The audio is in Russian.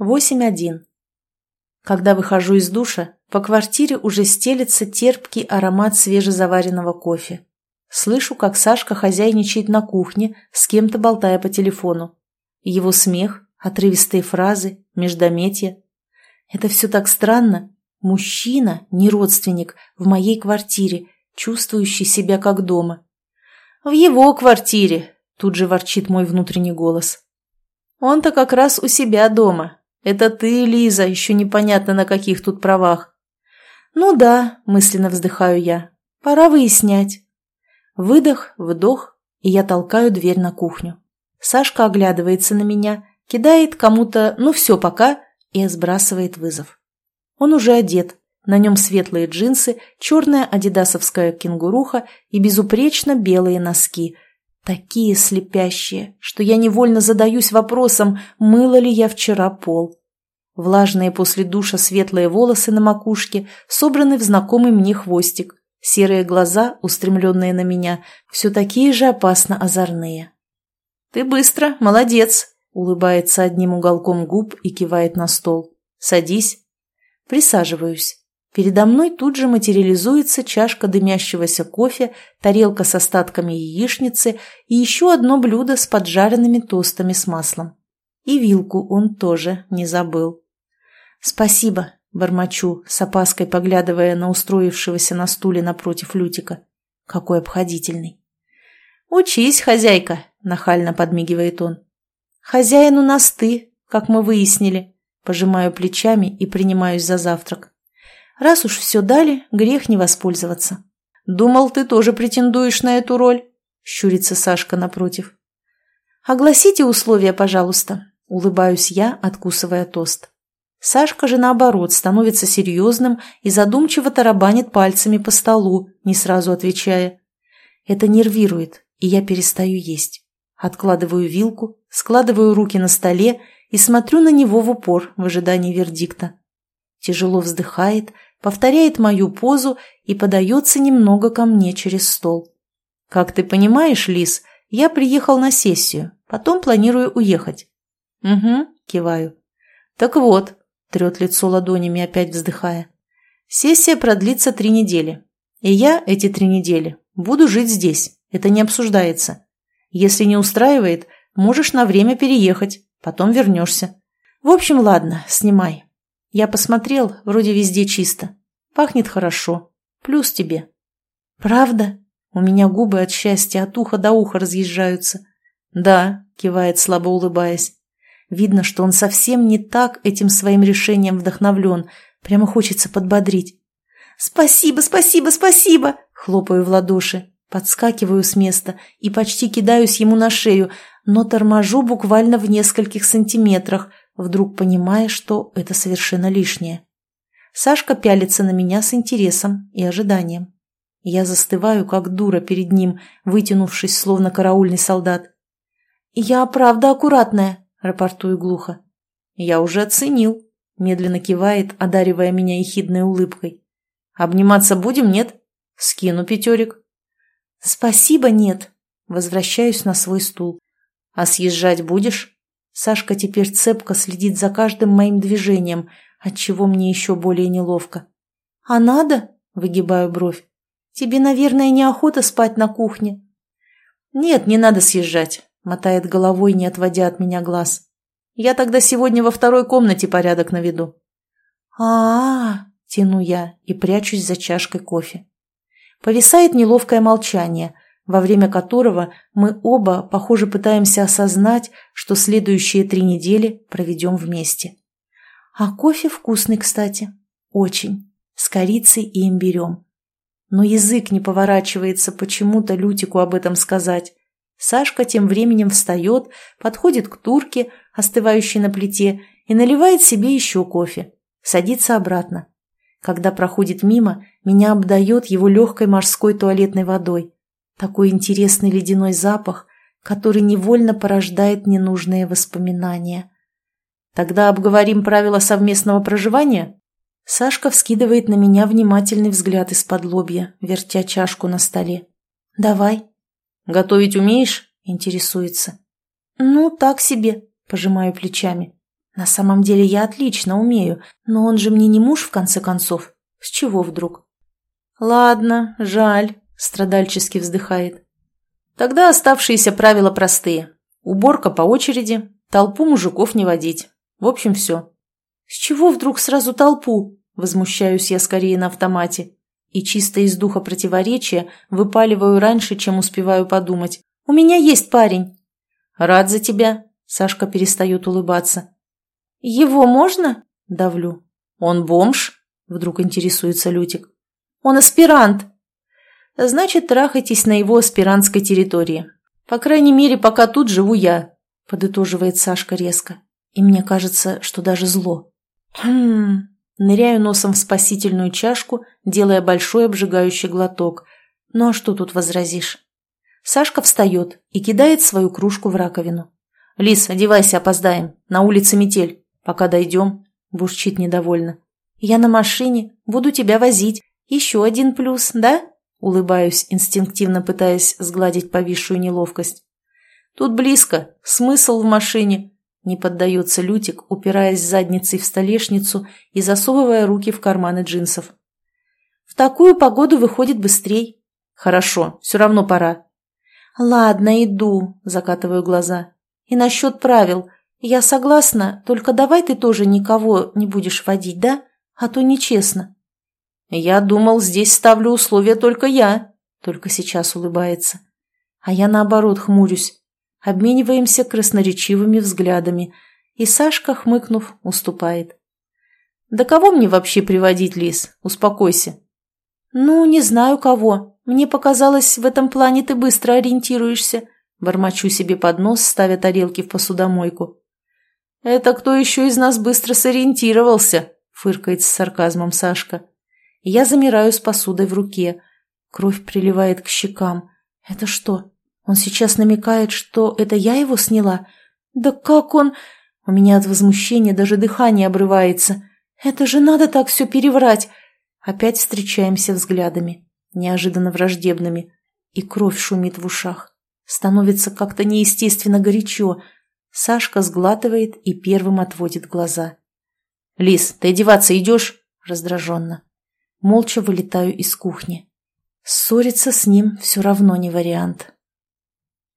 8.1. Когда выхожу из душа, по квартире уже стелется терпкий аромат свежезаваренного кофе. Слышу, как Сашка хозяйничает на кухне, с кем-то болтая по телефону. Его смех, отрывистые фразы, междометия. Это все так странно. Мужчина, не родственник, в моей квартире, чувствующий себя как дома. «В его квартире!» – тут же ворчит мой внутренний голос. «Он-то как раз у себя дома, это ты, Лиза, еще непонятно на каких тут правах. Ну да, мысленно вздыхаю я. Пора выяснять. Выдох, вдох, и я толкаю дверь на кухню. Сашка оглядывается на меня, кидает кому-то «ну все, пока» и сбрасывает вызов. Он уже одет, на нем светлые джинсы, черная адидасовская кенгуруха и безупречно белые носки, Такие слепящие, что я невольно задаюсь вопросом, мыла ли я вчера пол. Влажные после душа светлые волосы на макушке собраны в знакомый мне хвостик. Серые глаза, устремленные на меня, все такие же опасно озорные. «Ты быстро, молодец!» — улыбается одним уголком губ и кивает на стол. «Садись». Присаживаюсь. Передо мной тут же материализуется чашка дымящегося кофе, тарелка с остатками яичницы и еще одно блюдо с поджаренными тостами с маслом. И вилку он тоже не забыл. «Спасибо», — бормочу, с опаской поглядывая на устроившегося на стуле напротив Лютика. «Какой обходительный». «Учись, хозяйка», — нахально подмигивает он. «Хозяин у нас ты, как мы выяснили», — пожимаю плечами и принимаюсь за завтрак. Раз уж все дали, грех не воспользоваться. «Думал, ты тоже претендуешь на эту роль?» – щурится Сашка напротив. «Огласите условия, пожалуйста», – улыбаюсь я, откусывая тост. Сашка же, наоборот, становится серьезным и задумчиво тарабанит пальцами по столу, не сразу отвечая. Это нервирует, и я перестаю есть. Откладываю вилку, складываю руки на столе и смотрю на него в упор в ожидании вердикта тяжело вздыхает, повторяет мою позу и подается немного ко мне через стол. «Как ты понимаешь, Лис, я приехал на сессию, потом планирую уехать». «Угу», — киваю. «Так вот», — трет лицо ладонями, опять вздыхая. «Сессия продлится три недели, и я эти три недели буду жить здесь, это не обсуждается. Если не устраивает, можешь на время переехать, потом вернешься. В общем, ладно, снимай, я посмотрел, вроде везде чисто. Пахнет хорошо. Плюс тебе. Правда? У меня губы от счастья от уха до уха разъезжаются. Да, кивает, слабо улыбаясь. Видно, что он совсем не так этим своим решением вдохновлен. Прямо хочется подбодрить. «Спасибо, спасибо, спасибо!» Хлопаю в ладоши, подскакиваю с места и почти кидаюсь ему на шею, но торможу буквально в нескольких сантиметрах – вдруг понимая, что это совершенно лишнее. Сашка пялится на меня с интересом и ожиданием. Я застываю, как дура перед ним, вытянувшись, словно караульный солдат. «Я правда аккуратная», — рапортую глухо. «Я уже оценил», — медленно кивает, одаривая меня ехидной улыбкой. «Обниматься будем, нет?» «Скину пятерик». «Спасибо, нет», — возвращаюсь на свой стул. «А съезжать будешь?» Сашка теперь цепко следит за каждым моим движением, отчего мне еще более неловко. «А надо?» – выгибаю бровь. «Тебе, наверное, неохота спать на кухне?» «Нет, не надо съезжать», – мотает головой, не отводя от меня глаз. «Я тогда сегодня во второй комнате порядок наведу». «А-а-а!» – тяну я и прячусь за чашкой кофе. Повисает неловкое молчание – во время которого мы оба, похоже, пытаемся осознать, что следующие три недели проведем вместе. А кофе вкусный, кстати. Очень. С корицей и имбирем. Но язык не поворачивается почему-то Лютику об этом сказать. Сашка тем временем встает, подходит к турке, остывающей на плите, и наливает себе еще кофе. Садится обратно. Когда проходит мимо, меня обдает его легкой морской туалетной водой. Такой интересный ледяной запах, который невольно порождает ненужные воспоминания. Тогда обговорим правила совместного проживания? Сашка вскидывает на меня внимательный взгляд из-под лобья, вертя чашку на столе. «Давай». «Готовить умеешь?» – интересуется. «Ну, так себе», – пожимаю плечами. На самом деле я отлично умею, но он же мне не муж, в конце концов. С чего вдруг? Ладно, жаль, страдальчески вздыхает. Тогда оставшиеся правила простые. Уборка по очереди, толпу мужиков не водить. В общем, все. С чего вдруг сразу толпу? Возмущаюсь я скорее на автомате. И чисто из духа противоречия выпаливаю раньше, чем успеваю подумать. У меня есть парень. Рад за тебя. Сашка перестает улыбаться. Его можно? Давлю. Он бомж? Вдруг интересуется Лютик. Он аспирант. Значит, трахайтесь на его аспирантской территории. По крайней мере, пока тут живу я, подытоживает Сашка резко. И мне кажется, что даже зло. Хм. Ныряю носом в спасительную чашку, делая большой обжигающий глоток. Ну а что тут возразишь? Сашка встает и кидает свою кружку в раковину. «Лис, одевайся, опоздаем. На улице метель. Пока дойдем», – бурчит недовольно. «Я на машине. Буду тебя возить. Еще один плюс, да?» Улыбаюсь, инстинктивно пытаясь сгладить повисшую неловкость. «Тут близко. Смысл в машине?» Не поддается Лютик, упираясь задницей в столешницу и засовывая руки в карманы джинсов. «В такую погоду выходит быстрей». «Хорошо, все равно пора». «Ладно, иду», – закатываю глаза. «И насчет правил. Я согласна, только давай ты тоже никого не будешь водить, да? А то нечестно». «Я думал, здесь ставлю условия только я», – только сейчас улыбается. А я наоборот хмурюсь. Обмениваемся красноречивыми взглядами, и Сашка, хмыкнув, уступает. «Да кого мне вообще приводить, Лис? Успокойся». «Ну, не знаю кого. Мне показалось, в этом плане ты быстро ориентируешься». Бормочу себе под нос, ставя тарелки в посудомойку. «Это кто еще из нас быстро сориентировался?» – фыркает с сарказмом Сашка. Я замираю с посудой в руке. Кровь приливает к щекам. «Это что, он сейчас намекает, что это я его сняла? Да как он...» У меня от возмущения даже дыхание обрывается. «Это же надо так все переврать!» Опять встречаемся взглядами, неожиданно враждебными, и кровь шумит в ушах. Становится как-то неестественно горячо. Сашка сглатывает и первым отводит глаза. «Лис, ты одеваться идешь?» раздраженно. Молча вылетаю из кухни. Ссориться с ним все равно не вариант.